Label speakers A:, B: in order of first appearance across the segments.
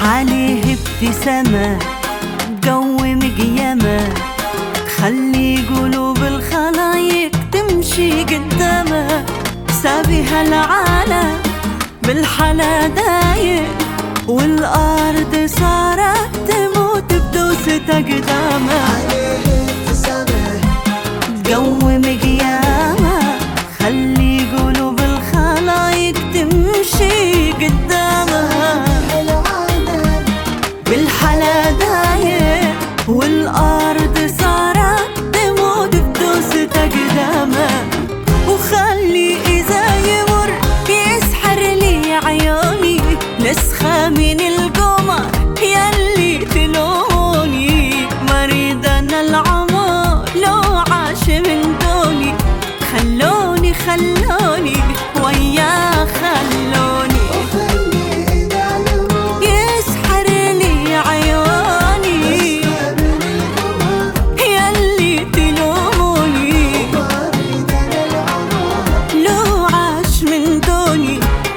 A: ابتسامة جو مقيامة. خلي قلوب الخلايق تمشي قدامه. سابها العالم بالحلا دايق والأرض بالحلا دايق والأرض صارت تموت بدوسة أقدامها وخلي من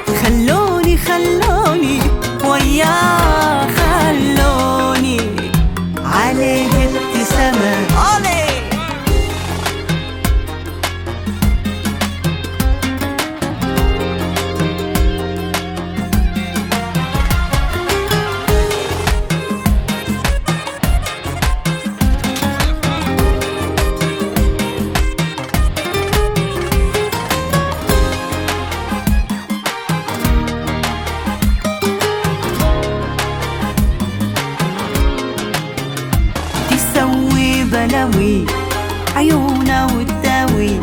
A: عيونها وتداوي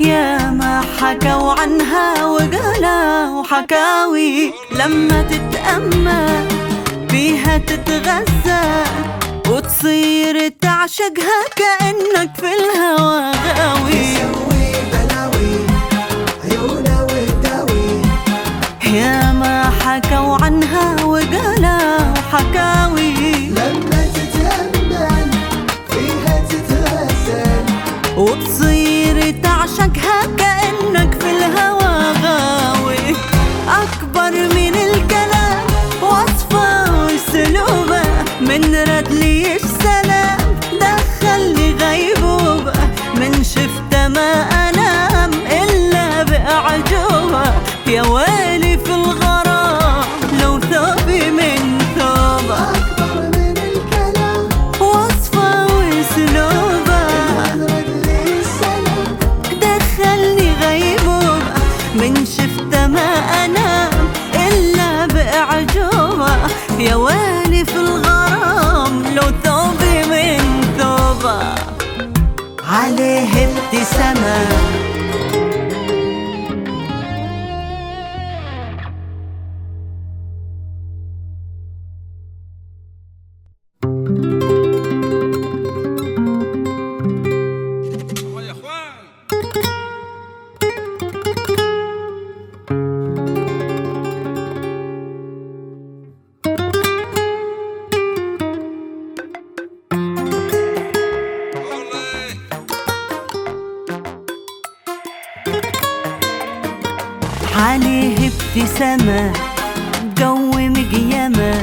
A: يا ما حكوا عنها وقالوا حكاوي. لما تتأمل بيها تتغذى وتصير تعشقها كأنك في الهوى. تعشقها كأنك في الهوى غاوي. أكبر من الكلام وصفة وسلوبة من رد لي السلام دخلني غيبوبة. من شفته ما أنام إلا بأعجوبة. يا ويلي عليه ابتسامة جو مقيامة